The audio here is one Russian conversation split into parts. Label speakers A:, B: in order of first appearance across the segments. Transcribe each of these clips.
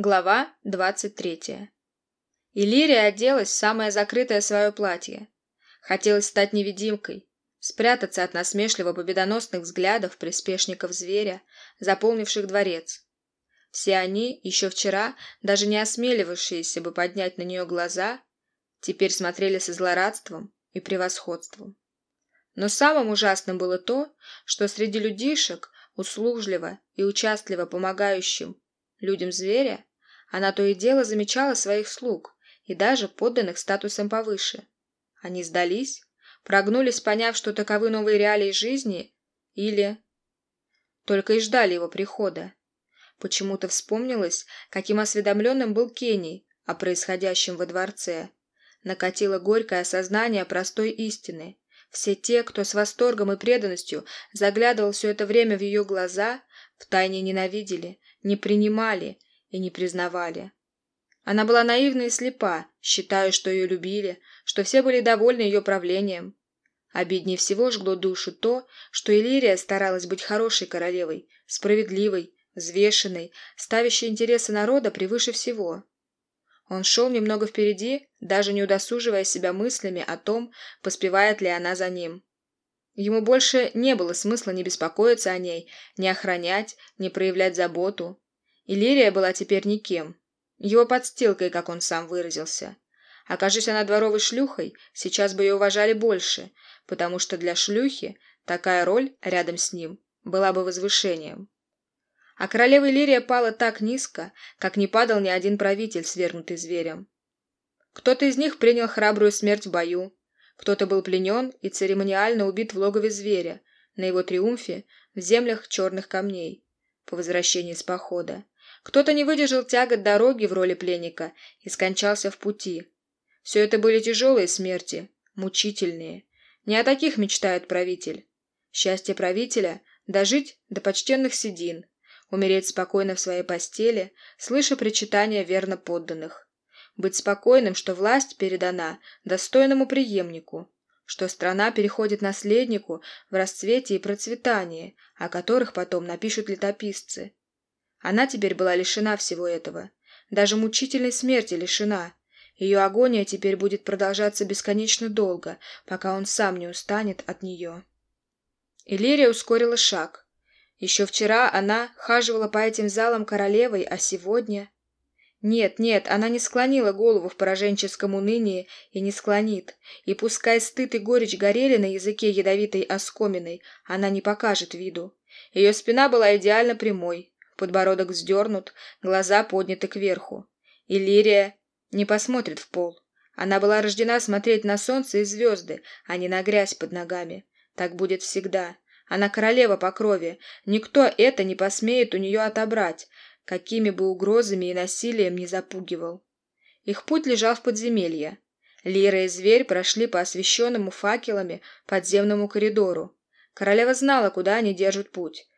A: Глава 23. Иллирия оделась в самое закрытое свое платье. Хотелось стать невидимкой, спрятаться от насмешливо победоносных взглядов приспешников зверя, заполнивших дворец. Все они, еще вчера, даже не осмеливавшиеся бы поднять на нее глаза, теперь смотрели со злорадством и превосходством. Но самым ужасным было то, что среди людишек, услужливо и участливо помогающим людям зверя, она то и дело замечала своих слуг и даже подданных статусом повыше. Они сдались, прогнулись, поняв, что таковы новые реалии жизни, или только и ждали его прихода. Почему-то вспомнилось, каким осведомленным был Кений о происходящем во дворце. Накатило горькое осознание простой истины. Все те, кто с восторгом и преданностью заглядывал все это время в ее глаза, втайне ненавидели, не принимали и не признавали. Она была наивна и слепа, считая, что ее любили, что все были довольны ее правлением. Обиднее всего жгло душу то, что Иллирия старалась быть хорошей королевой, справедливой, взвешенной, ставящей интересы народа превыше всего. Он шел немного впереди, даже не удосуживая себя мыслями о том, поспевает ли она за ним. Ему больше не было смысла не беспокоиться о ней, не охранять, не проявлять заботу. Иллирия была теперь никем. Его подстилкой, как он сам выразился. Окажись она дворовой шлюхой, сейчас бы ее уважали больше, потому что для шлюхи такая роль рядом с ним была бы возвышением. А королева Иллирия пала так низко, как не падал ни один правитель, свергнутый зверем. Кто-то из них принял храбрую смерть в бою, кто-то был пленен и церемониально убит в логове зверя, на его триумфе в землях черных камней, по возвращении с похода. Кто-то не выдержал тягот дороги в роли пленника и скончался в пути. Все это были тяжелые смерти, мучительные. Не о таких мечтает правитель. Счастье правителя – дожить до почтенных седин, умереть спокойно в своей постели, слыша причитания верно подданных. Быть спокойным, что власть передана достойному преемнику, что страна переходит наследнику в расцвете и процветании, о которых потом напишут летописцы. Она теперь была лишена всего этого, даже мучительной смерти лишена. Ее агония теперь будет продолжаться бесконечно долго, пока он сам не устанет от нее. Иллирия ускорила шаг. Еще вчера она хаживала по этим залам королевой, а сегодня... Нет, нет, она не склонила голову в пораженческом унынии и не склонит. И пускай стыд и горечь горели на языке ядовитой оскоминой, она не покажет виду. Ее спина была идеально прямой, подбородок вздернут, глаза подняты кверху. И Лирия не посмотрит в пол. Она была рождена смотреть на солнце и звезды, а не на грязь под ногами. Так будет всегда. Она королева по крови. Никто это не посмеет у нее отобрать, какими бы угрозами и насилием не запугивал. Их путь лежал в подземелье. Лира и зверь прошли по освещенному факелами подземному коридору. Королева знала, куда они держат путь.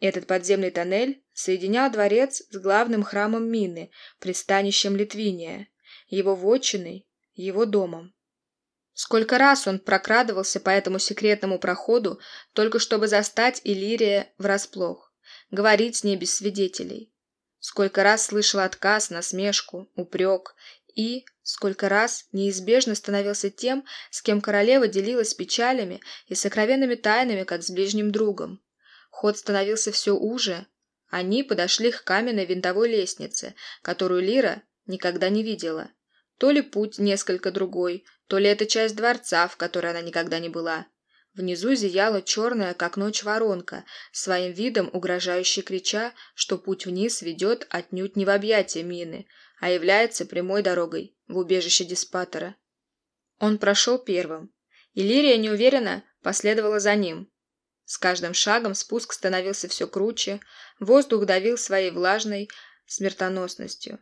A: Этот подземный тоннель соединял дворец с главным храмом Мины, пристанищем Литвиния, его вотчиной, его домом. Сколько раз он прокрадывался по этому секретному проходу, только чтобы застать Иллирия врасплох, говорить с ней без свидетелей. Сколько раз слышал отказ, насмешку, упрек и, сколько раз неизбежно становился тем, с кем королева делилась печалями и сокровенными тайнами, как с ближним другом. Ход становился все уже. Они подошли к каменной винтовой лестнице, которую Лира никогда не видела. То ли путь несколько другой, то ли это часть дворца, в которой она никогда не была. Внизу зияла черная, как ночь, воронка, своим видом угрожающе крича, что путь вниз ведет отнюдь не в объятия мины, а является прямой дорогой в убежище диспатора. Он прошел первым. и Лирия неуверенно последовала за ним. С каждым шагом спуск становился все круче, воздух давил своей влажной смертоносностью.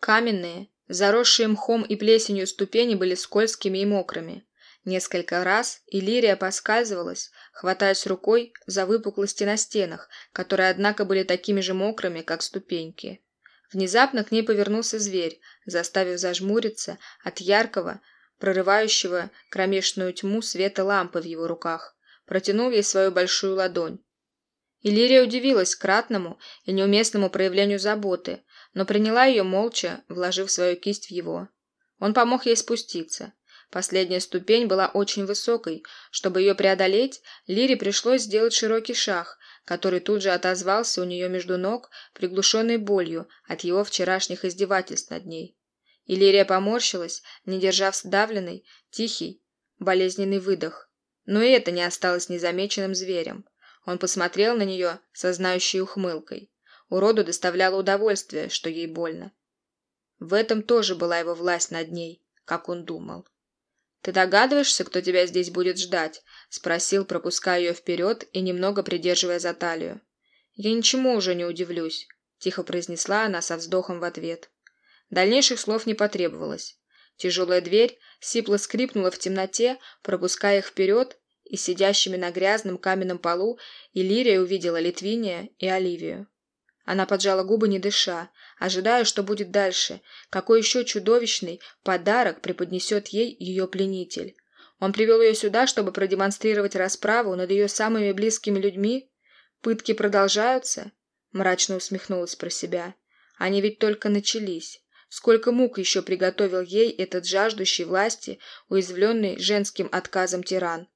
A: Каменные, Заросшие мхом и плесенью ступени были скользкими и мокрыми. Несколько раз Иллирия поскальзывалась, хватаясь рукой за выпуклости на стенах, которые, однако, были такими же мокрыми, как ступеньки. Внезапно к ней повернулся зверь, заставив зажмуриться от яркого, прорывающего кромешную тьму света лампы в его руках. Протянул ей свою большую ладонь. Иллирия удивилась кратному и неуместному проявлению заботы, но приняла ее молча, вложив свою кисть в его. Он помог ей спуститься. Последняя ступень была очень высокой. Чтобы ее преодолеть, Лире пришлось сделать широкий шаг, который тут же отозвался у нее между ног приглушенной болью от его вчерашних издевательств над ней. Иллирия поморщилась, не держав сдавленный, тихий, болезненный выдох. Но и это не осталось незамеченным зверем. Он посмотрел на нее со знающей ухмылкой. Уроду доставляло удовольствие, что ей больно. В этом тоже была его власть над ней, как он думал. «Ты догадываешься, кто тебя здесь будет ждать?» – спросил, пропуская ее вперед и немного придерживая за талию. «Я ничему уже не удивлюсь», – тихо произнесла она со вздохом в ответ. Дальнейших слов не потребовалось. Тяжелая дверь сипло скрипнула в темноте, пропуская их вперед, и сидящими на грязном каменном полу Иллирия увидела Литвиния и Оливию. Она поджала губы, не дыша, ожидая, что будет дальше, какой еще чудовищный подарок преподнесет ей ее пленитель. Он привел ее сюда, чтобы продемонстрировать расправу над ее самыми близкими людьми? Пытки продолжаются? Мрачно усмехнулась про себя. Они ведь только начались. Сколько мук еще приготовил ей этот жаждущий власти, уязвленный женским отказом тиран.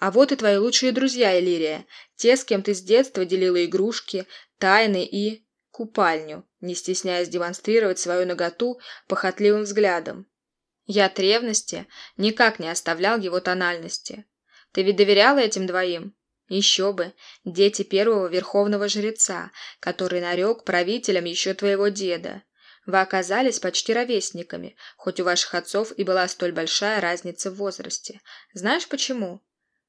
A: А вот и твои лучшие друзья, Элирия, те, с кем ты с детства делила игрушки, тайны и... купальню, не стесняясь демонстрировать свою наготу похотливым взглядом. Я от ревности никак не оставлял его тональности. Ты ведь доверяла этим двоим? Еще бы, дети первого верховного жреца, который нарек правителем еще твоего деда. Вы оказались почти ровесниками, хоть у ваших отцов и была столь большая разница в возрасте. Знаешь почему?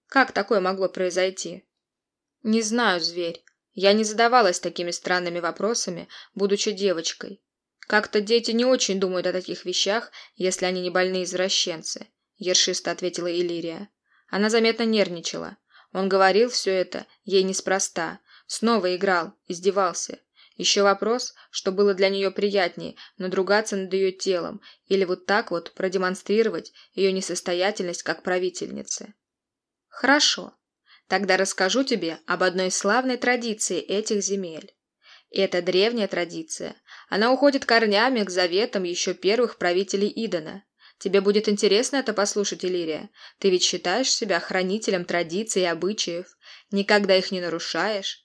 A: Как такое могло произойти? Не знаю, зверь. Я не задавалась такими странными вопросами, будучи девочкой. Как-то дети не очень думают о таких вещах, если они не больные извращенцы, ершисто ответила Илирия. Она заметно нервничала. Он говорил все это ей неспроста, снова играл, издевался. Еще вопрос, что было для нее приятнее, надругаться над ее телом или вот так вот продемонстрировать ее несостоятельность как правительницы. Хорошо. Тогда расскажу тебе об одной славной традиции этих земель. Это древняя традиция. Она уходит корнями к заветам еще первых правителей Идона. Тебе будет интересно это послушать, Иллирия. Ты ведь считаешь себя хранителем традиций и обычаев, никогда их не нарушаешь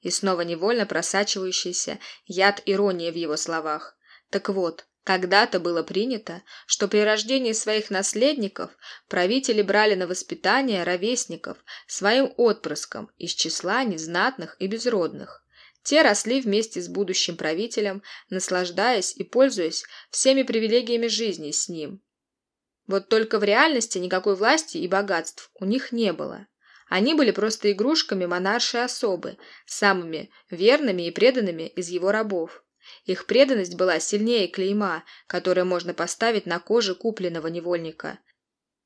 A: и снова невольно просачивающийся яд иронии в его словах. Так вот, когда-то было принято, что при рождении своих наследников правители брали на воспитание ровесников своим отпрыском из числа незнатных и безродных. Те росли вместе с будущим правителем, наслаждаясь и пользуясь всеми привилегиями жизни с ним. Вот только в реальности никакой власти и богатств у них не было. Они были просто игрушками монаршей особы, самыми верными и преданными из его рабов. Их преданность была сильнее клейма, которое можно поставить на коже купленного невольника.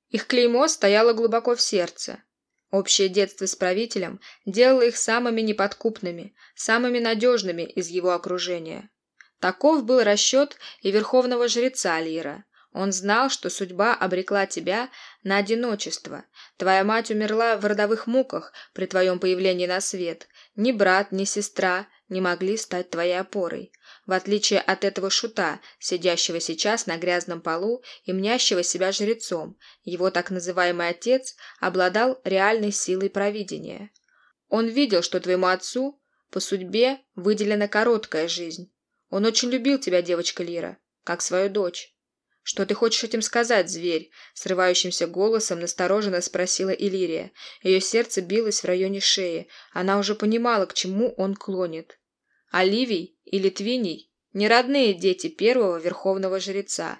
A: Их клеймо стояло глубоко в сердце. Общее детство с правителем делало их самыми неподкупными, самыми надежными из его окружения. Таков был расчет и верховного жреца Лира. Он знал, что судьба обрекла тебя на одиночество. Твоя мать умерла в родовых муках при твоем появлении на свет. Ни брат, ни сестра не могли стать твоей опорой. В отличие от этого шута, сидящего сейчас на грязном полу и мнящего себя жрецом, его так называемый отец обладал реальной силой провидения. Он видел, что твоему отцу по судьбе выделена короткая жизнь. Он очень любил тебя, девочка Лира, как свою дочь. «Что ты хочешь этим сказать, зверь?» — срывающимся голосом настороженно спросила Иллирия. Ее сердце билось в районе шеи. Она уже понимала, к чему он клонит. Оливий и Литвиний — не родные дети первого верховного жреца.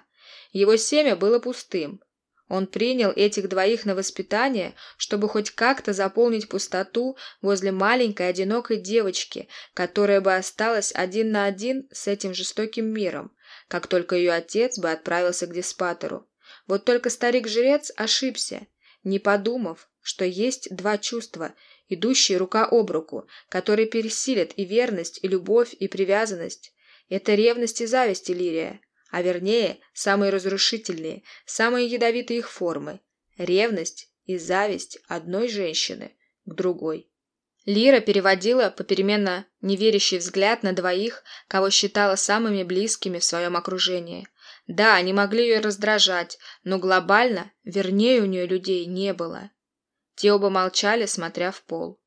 A: Его семя было пустым. Он принял этих двоих на воспитание, чтобы хоть как-то заполнить пустоту возле маленькой одинокой девочки, которая бы осталась один на один с этим жестоким миром, как только ее отец бы отправился к диспатору. Вот только старик-жрец ошибся, не подумав, что есть два чувства, идущие рука об руку, которые пересилят и верность, и любовь, и привязанность. Это ревность и зависть Иллирия, а вернее, самые разрушительные, самые ядовитые их формы. Ревность и зависть одной женщины к другой. Лира переводила попеременно неверящий взгляд на двоих, кого считала самыми близкими в своем окружении. Да, они могли ее раздражать, но глобально, вернее, у нее людей не было. Те оба молчали, смотря в пол.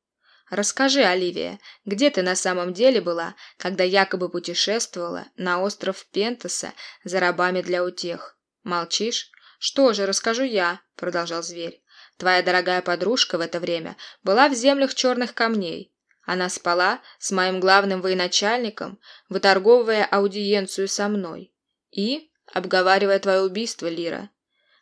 A: «Расскажи, Оливия, где ты на самом деле была, когда якобы путешествовала на остров Пентаса за рабами для утех? Молчишь? Что же, расскажу я», — продолжал зверь. «Твоя дорогая подружка в это время была в землях черных камней. Она спала с моим главным военачальником, выторговывая аудиенцию со мной. И обговаривая твое убийство, Лира.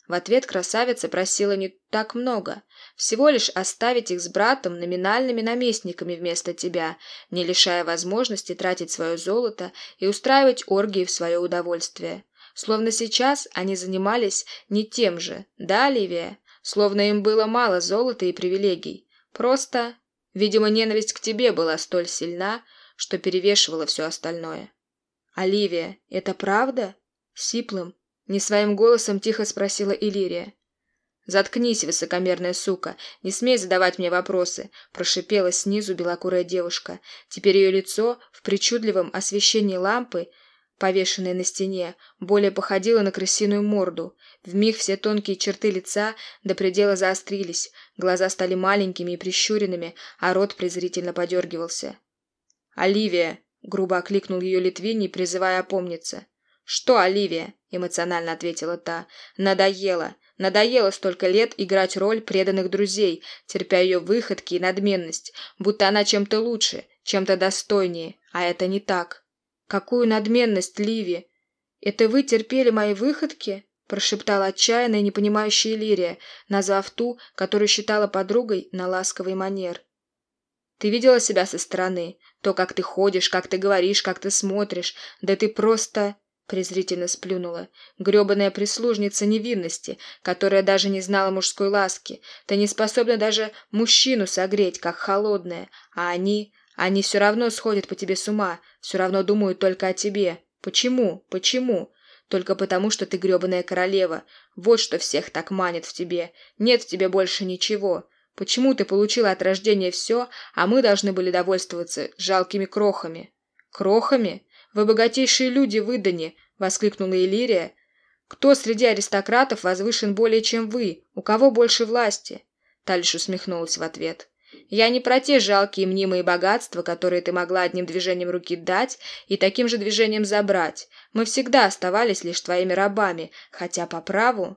A: В ответ красавица просила не так много, всего лишь оставить их с братом номинальными наместниками вместо тебя, не лишая возможности тратить свое золото и устраивать оргии в свое удовольствие. Словно сейчас они занимались не тем же, да, Ливия? Словно им было мало золота и привилегий. Просто, видимо, ненависть к тебе была столь сильна, что перевешивала все остальное. «Оливия, это правда?» Сиплым, не своим голосом тихо спросила Илирия. «Заткнись, высокомерная сука, не смей задавать мне вопросы», прошипела снизу белокурая девушка. Теперь ее лицо в причудливом освещении лампы, повешенной на стене, более походило на крысиную морду. Вмиг все тонкие черты лица до предела заострились, глаза стали маленькими и прищуренными, а рот презрительно подергивался. «Оливия!» — грубо окликнул ее Литвиний, призывая опомниться. «Что, Оливия?» – эмоционально ответила та. «Надоело. Надоело столько лет играть роль преданных друзей, терпя ее выходки и надменность, будто она чем-то лучше, чем-то достойнее, а это не так». «Какую надменность, Ливи? Это вы терпели мои выходки?» – прошептала отчаянная непонимающая Лирия, назвав ту, которую считала подругой на ласковый манер. «Ты видела себя со стороны? То, как ты ходишь, как ты говоришь, как ты смотришь. Да ты просто...» презрительно сплюнула. грёбаная прислужница невинности, которая даже не знала мужской ласки. Ты не способна даже мужчину согреть, как холодная. А они... Они все равно сходят по тебе с ума, все равно думают только о тебе. Почему? Почему? Только потому, что ты грёбаная королева. Вот что всех так манит в тебе. Нет в тебе больше ничего. Почему ты получила от рождения все, а мы должны были довольствоваться жалкими крохами? Крохами? «Вы богатейшие люди в Идане!» — воскликнула Иллирия. «Кто среди аристократов возвышен более, чем вы? У кого больше власти?» Та усмехнулась в ответ. «Я не про те жалкие мнимые богатства, которые ты могла одним движением руки дать и таким же движением забрать. Мы всегда оставались лишь твоими рабами, хотя по праву...»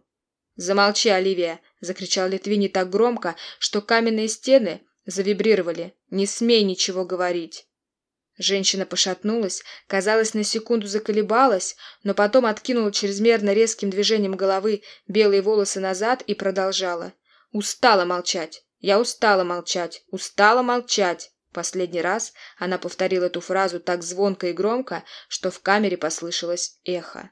A: «Замолчи, Оливия!» — закричал Литвини так громко, что каменные стены завибрировали. «Не смей ничего говорить!» Женщина пошатнулась, казалось, на секунду заколебалась, но потом откинула чрезмерно резким движением головы белые волосы назад и продолжала. «Устала молчать! Я устала молчать! Устала молчать!» Последний раз она повторила эту фразу так звонко и громко, что в камере послышалось эхо.